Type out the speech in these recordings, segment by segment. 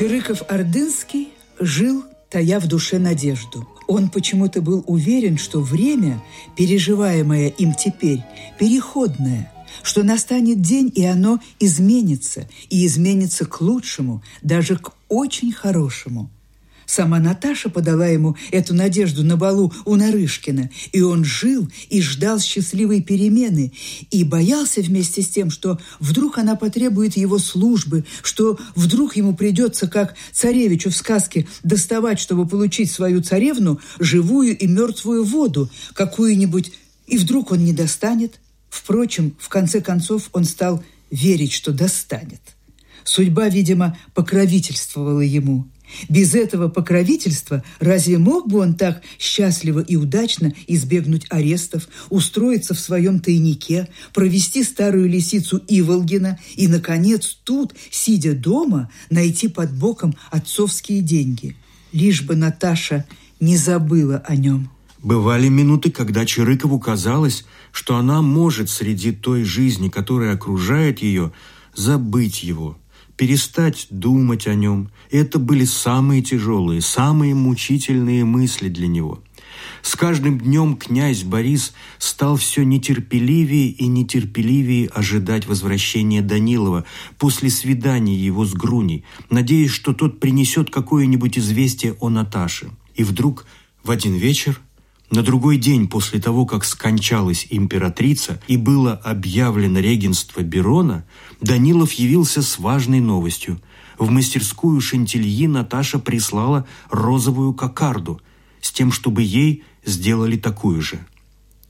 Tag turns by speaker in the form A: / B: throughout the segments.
A: Чирыков-Ордынский жил, тая в душе надежду. Он почему-то был уверен, что время, переживаемое им теперь, переходное, что настанет день, и оно изменится, и изменится к лучшему, даже к очень хорошему – Сама Наташа подала ему эту надежду на балу у Нарышкина, и он жил и ждал счастливой перемены, и боялся вместе с тем, что вдруг она потребует его службы, что вдруг ему придется, как царевичу в сказке, доставать, чтобы получить свою царевну, живую и мертвую воду, какую-нибудь, и вдруг он не достанет. Впрочем, в конце концов он стал верить, что достанет. Судьба, видимо, покровительствовала ему – без этого покровительства разве мог бы он так счастливо и удачно избегнуть арестов, устроиться в своем тайнике, провести старую лисицу Иволгина и, наконец, тут, сидя дома, найти под боком отцовские деньги? Лишь бы Наташа не забыла о нем.
B: Бывали минуты, когда Чирыкову казалось, что она может среди той жизни, которая окружает ее, забыть его – перестать думать о нем. Это были самые тяжелые, самые мучительные мысли для него. С каждым днем князь Борис стал все нетерпеливее и нетерпеливее ожидать возвращения Данилова после свидания его с Груней, надеясь, что тот принесет какое-нибудь известие о Наташе. И вдруг в один вечер на другой день после того, как скончалась императрица и было объявлено регенство Берона, Данилов явился с важной новостью. В мастерскую Шантильи Наташа прислала розовую кокарду с тем, чтобы ей сделали такую же.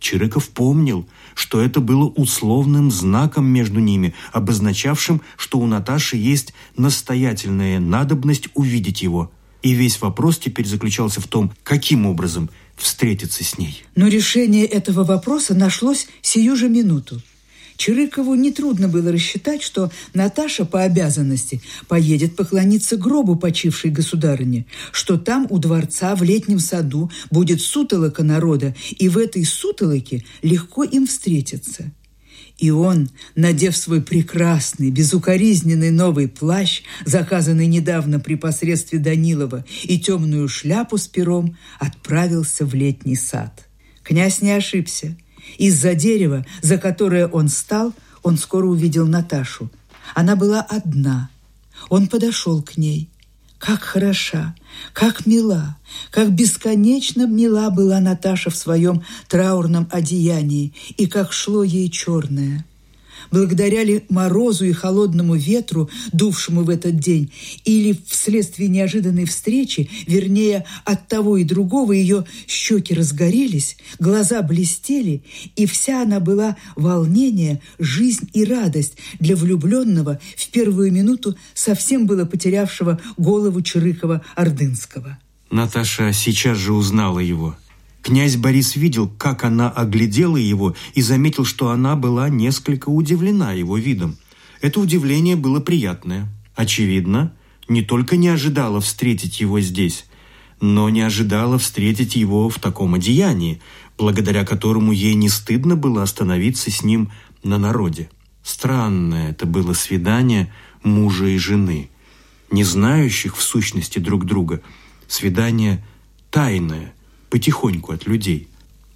B: Чирыков помнил, что это было условным знаком между ними, обозначавшим, что у Наташи есть настоятельная надобность увидеть его. И весь вопрос теперь заключался в том, каким образом – встретиться с ней.
A: Но решение этого вопроса нашлось сию же минуту. Чирыкову нетрудно было рассчитать, что Наташа по обязанности поедет поклониться гробу почившей государыне, что там у дворца в летнем саду будет сутолока народа, и в этой сутолоке легко им встретиться. И он, надев свой прекрасный, безукоризненный новый плащ, заказанный недавно при посредстве Данилова, и темную шляпу с пером, отправился в летний сад. Князь не ошибся. Из-за дерева, за которое он стал, он скоро увидел Наташу. Она была одна. Он подошел к ней – как хороша, как мила, как бесконечно мила была Наташа в своем траурном одеянии, и как шло ей черное – благодаря ли морозу и холодному ветру, дувшему в этот день, или вследствие неожиданной встречи, вернее, от того и другого ее щеки разгорелись, глаза блестели, и вся она была волнение, жизнь и радость для влюбленного в первую минуту совсем было потерявшего голову Чирыкова-Ордынского.
B: Наташа сейчас же узнала его – Князь Борис видел, как она оглядела его и заметил, что она была несколько удивлена его видом. Это удивление было приятное. Очевидно, не только не ожидала встретить его здесь, но не ожидала встретить его в таком одеянии, благодаря которому ей не стыдно было остановиться с ним на народе. Странное это было свидание мужа и жены, не знающих в сущности друг друга, свидание тайное, потихоньку от людей.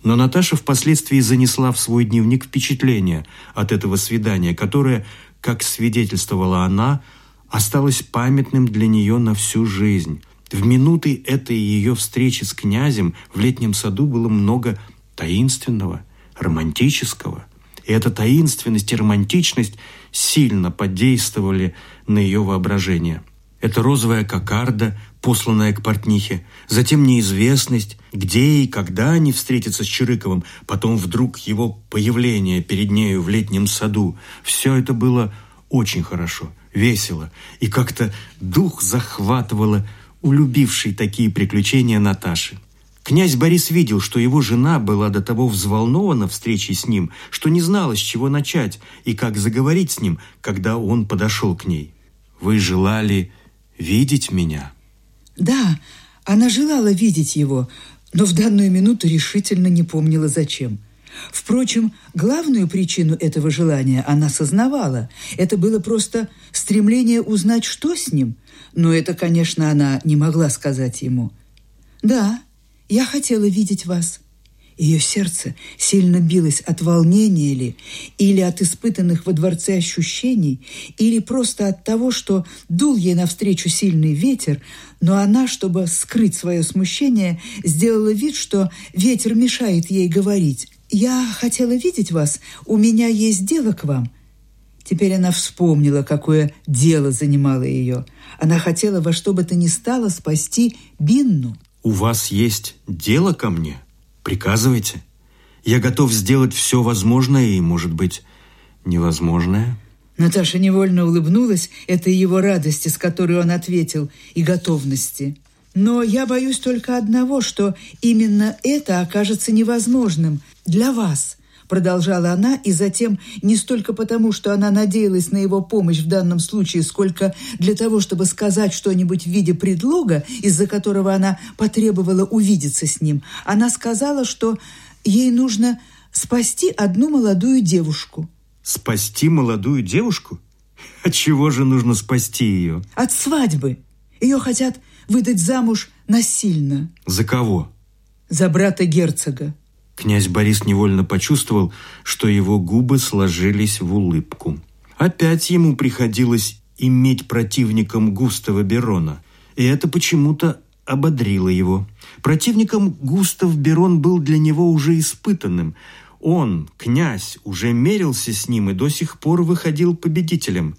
B: Но Наташа впоследствии занесла в свой дневник впечатление от этого свидания, которое, как свидетельствовала она, осталось памятным для нее на всю жизнь. В минуты этой ее встречи с князем в летнем саду было много таинственного, романтического. И эта таинственность и романтичность сильно подействовали на ее воображение – это розовая кокарда, посланная к портнихе, затем неизвестность, где и когда они встретятся с Чирыковым, потом вдруг его появление перед нею в летнем саду. Все это было очень хорошо, весело, и как-то дух захватывало улюбивший такие приключения Наташи. Князь Борис видел, что его жена была до того взволнована встречей с ним, что не знала, с чего начать и как заговорить с ним, когда он подошел к ней. «Вы желали видеть меня?»
A: Да, она желала видеть его, но в данную минуту решительно не помнила зачем. Впрочем, главную причину этого желания она сознавала. Это было просто стремление узнать, что с ним. Но это, конечно, она не могла сказать ему. «Да, я хотела видеть вас». Ее сердце сильно билось от волнения ли, или от испытанных во дворце ощущений, или просто от того, что дул ей навстречу сильный ветер, но она, чтобы скрыть свое смущение, сделала вид, что ветер мешает ей говорить. «Я хотела видеть вас. У меня есть дело к вам». Теперь она вспомнила, какое дело занимало ее. Она хотела во что бы то ни стало спасти Бинну.
B: «У вас есть дело ко мне? Приказывайте. Я готов сделать все возможное и, может быть, невозможное».
A: Наташа невольно улыбнулась этой его радости, с которой он ответил, и готовности. Но я боюсь только одного, что именно это окажется невозможным для вас, продолжала она, и затем не столько потому, что она надеялась на его помощь в данном случае, сколько для того, чтобы сказать что-нибудь в виде предлога, из-за которого она потребовала увидеться с ним. Она сказала, что ей нужно спасти одну молодую девушку.
B: Спасти молодую девушку? От чего же нужно спасти ее?
A: От свадьбы. Ее хотят выдать замуж насильно.
B: За кого?
A: За брата герцога.
B: Князь Борис невольно почувствовал, что его губы сложились в улыбку. Опять ему приходилось иметь противником Густава Берона, и это почему-то ободрило его. Противником Густав Берон был для него уже испытанным. Он, князь, уже мерился с ним и до сих пор выходил победителем.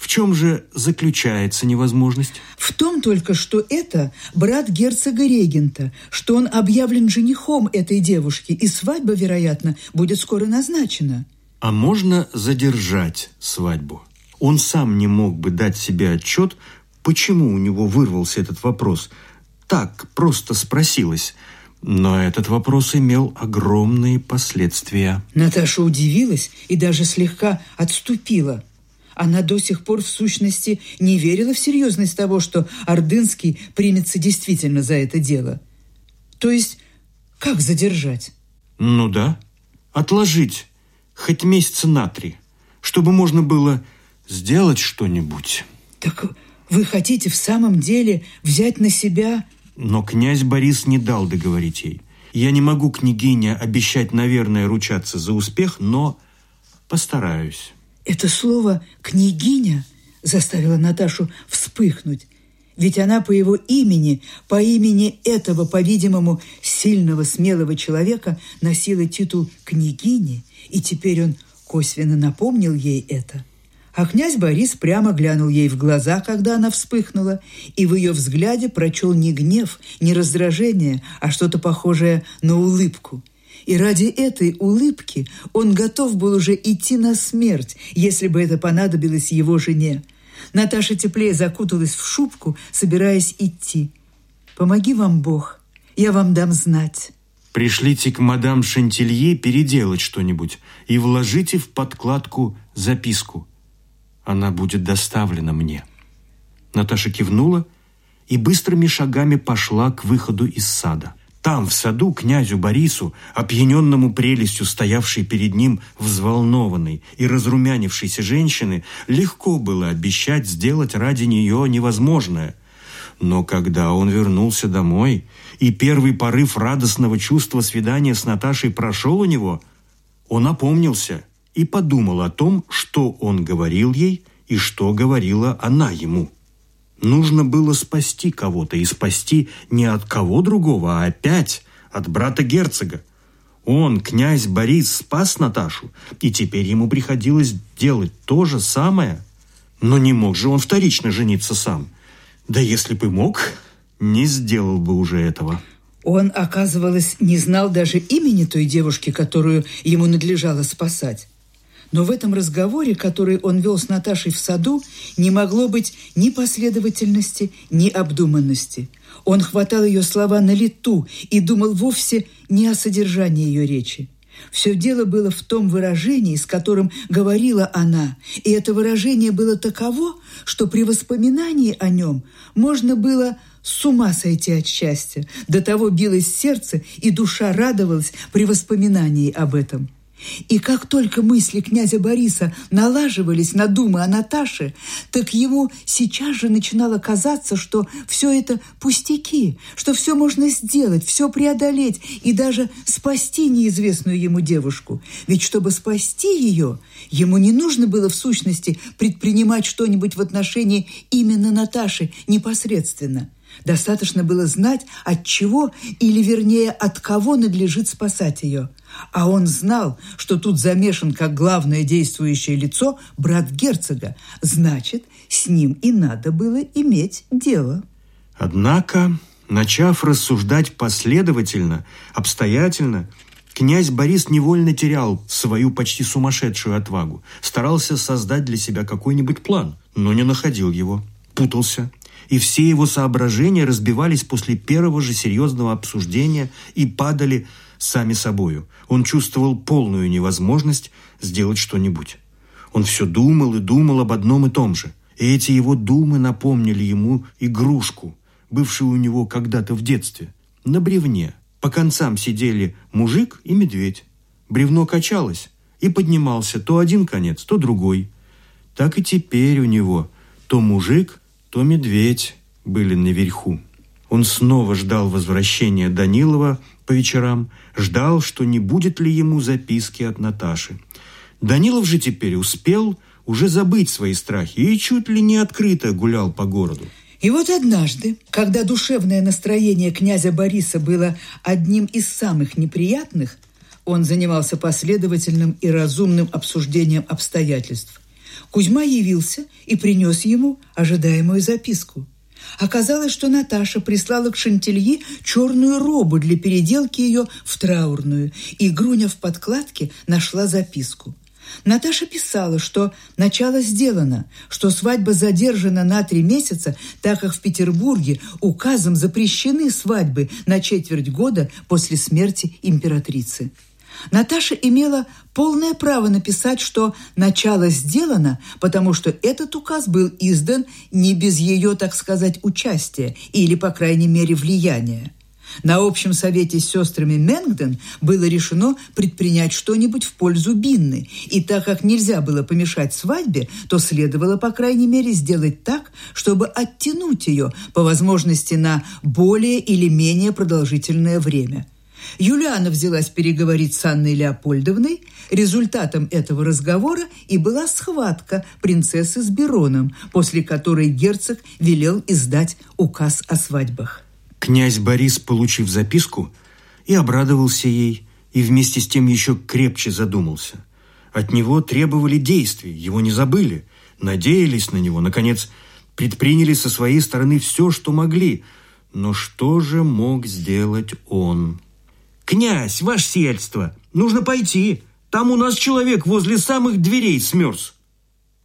B: В чем же заключается невозможность?
A: В том только, что это брат герцога регента, что он объявлен женихом этой девушки, и свадьба, вероятно, будет скоро назначена.
B: А можно задержать свадьбу? Он сам не мог бы дать себе отчет, почему у него вырвался этот вопрос. Так просто спросилось. Но этот вопрос имел огромные последствия.
A: Наташа удивилась и даже слегка отступила – она до сих пор в сущности не верила в серьезность того, что Ордынский примется действительно за это дело. То есть, как задержать?
B: Ну да, отложить хоть месяца на три, чтобы можно было сделать что-нибудь.
A: Так вы хотите в самом деле взять на себя...
B: Но князь Борис не дал договорить ей. Я не могу, княгиня, обещать, наверное, ручаться за успех, но постараюсь.
A: Это слово «княгиня» заставило Наташу вспыхнуть. Ведь она по его имени, по имени этого, по-видимому, сильного, смелого человека носила титул княгини, и теперь он косвенно напомнил ей это. А князь Борис прямо глянул ей в глаза, когда она вспыхнула, и в ее взгляде прочел не гнев, не раздражение, а что-то похожее на улыбку. И ради этой улыбки он готов был уже идти на смерть, если бы это понадобилось его жене. Наташа теплее закуталась в шубку, собираясь идти. «Помоги вам Бог, я вам дам знать».
B: «Пришлите к мадам Шантилье переделать что-нибудь и вложите в подкладку записку. Она будет доставлена мне». Наташа кивнула и быстрыми шагами пошла к выходу из сада. Там, в саду, князю Борису, опьяненному прелестью стоявшей перед ним взволнованной и разрумянившейся женщины, легко было обещать сделать ради нее невозможное. Но когда он вернулся домой, и первый порыв радостного чувства свидания с Наташей прошел у него, он опомнился и подумал о том, что он говорил ей и что говорила она ему. Нужно было спасти кого-то, и спасти не от кого другого, а опять от брата герцога. Он, князь Борис, спас Наташу, и теперь ему приходилось делать то же самое. Но не мог же он вторично жениться сам. Да если бы мог, не сделал бы уже этого.
A: Он, оказывалось, не знал даже имени той девушки, которую ему надлежало спасать. Но в этом разговоре, который он вел с Наташей в саду, не могло быть ни последовательности, ни обдуманности. Он хватал ее слова на лету и думал вовсе не о содержании ее речи. Все дело было в том выражении, с которым говорила она, и это выражение было таково, что при воспоминании о нем можно было с ума сойти от счастья. До того билось сердце, и душа радовалась при воспоминании об этом. И как только мысли князя Бориса налаживались на думы о Наташе, так ему сейчас же начинало казаться, что все это пустяки, что все можно сделать, все преодолеть и даже спасти неизвестную ему девушку. Ведь чтобы спасти ее, ему не нужно было в сущности предпринимать что-нибудь в отношении именно Наташи непосредственно – Достаточно было знать, от чего или, вернее, от кого надлежит спасать ее. А он знал, что тут замешан как главное действующее лицо брат герцога. Значит, с ним и надо было иметь дело.
B: Однако, начав рассуждать последовательно, обстоятельно, князь Борис невольно терял свою почти сумасшедшую отвагу, старался создать для себя какой-нибудь план, но не находил его, путался, и все его соображения разбивались после первого же серьезного обсуждения и падали сами собою. Он чувствовал полную невозможность сделать что-нибудь. Он все думал и думал об одном и том же. И эти его думы напомнили ему игрушку, бывшую у него когда-то в детстве. На бревне по концам сидели мужик и медведь. Бревно качалось и поднимался то один конец, то другой. Так и теперь у него то мужик, то медведь были наверху. Он снова ждал возвращения Данилова по вечерам, ждал, что не будет ли ему записки от Наташи. Данилов же теперь успел уже забыть свои страхи и чуть ли не открыто гулял по городу.
A: И вот однажды, когда душевное настроение князя Бориса было одним из самых неприятных, он занимался последовательным и разумным обсуждением обстоятельств. Кузьма явился и принес ему ожидаемую записку. Оказалось, что Наташа прислала к Шантильи черную робу для переделки ее в траурную, и Груня в подкладке нашла записку. Наташа писала, что начало сделано, что свадьба задержана на три месяца, так как в Петербурге указом запрещены свадьбы на четверть года после смерти императрицы. Наташа имела полное право написать, что начало сделано, потому что этот указ был издан не без ее, так сказать, участия или, по крайней мере, влияния. На общем совете с сестрами Менгден было решено предпринять что-нибудь в пользу Бинны, и так как нельзя было помешать свадьбе, то следовало, по крайней мере, сделать так, чтобы оттянуть ее, по возможности, на более или менее продолжительное время – Юлиана взялась переговорить с Анной Леопольдовной. Результатом этого разговора и была схватка принцессы с Бероном, после которой герцог велел издать указ о свадьбах.
B: Князь Борис, получив записку, и обрадовался ей, и вместе с тем еще крепче задумался. От него требовали действий, его не забыли, надеялись на него, наконец, предприняли со своей стороны все, что могли. Но что же мог сделать он? «Князь, ваше сельство, нужно пойти. Там у нас человек возле самых дверей смерз».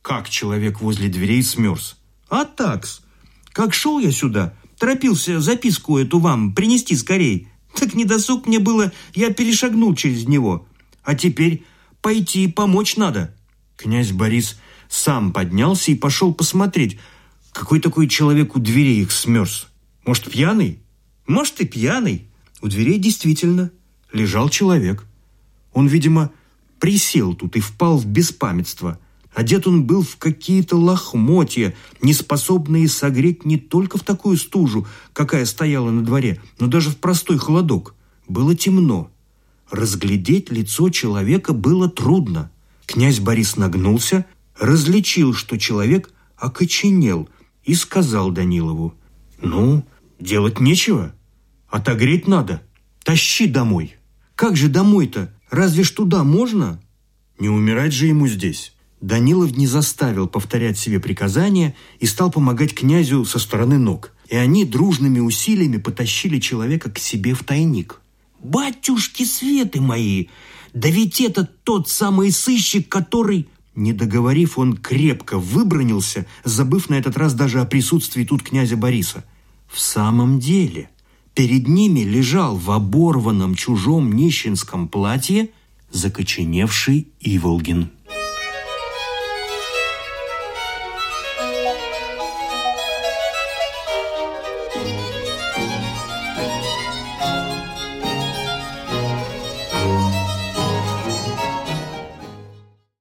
B: «Как человек возле дверей смерз?» «А такс. Как шел я сюда, торопился записку эту вам принести скорей. Так недосуг мне было, я перешагнул через него. А теперь пойти помочь надо». Князь Борис сам поднялся и пошел посмотреть, какой такой человек у дверей их смерз. Может, пьяный? Может, и пьяный. У дверей действительно лежал человек. Он, видимо, присел тут и впал в беспамятство. Одет он был в какие-то лохмотья, неспособные согреть не только в такую стужу, какая стояла на дворе, но даже в простой холодок. Было темно. Разглядеть лицо человека было трудно. Князь Борис нагнулся, различил, что человек окоченел, и сказал Данилову, «Ну, делать нечего». Отогреть надо. Тащи домой. Как же домой-то? Разве ж туда можно? Не умирать же ему здесь. Данилов не заставил повторять себе приказания и стал помогать князю со стороны ног. И они дружными усилиями потащили человека к себе в тайник. «Батюшки светы мои! Да ведь это тот самый сыщик, который...» Не договорив, он крепко выбронился, забыв на этот раз даже о присутствии тут князя Бориса. «В самом деле...» Перед ними лежал в оборванном чужом нищенском платье закоченевший Иволгин.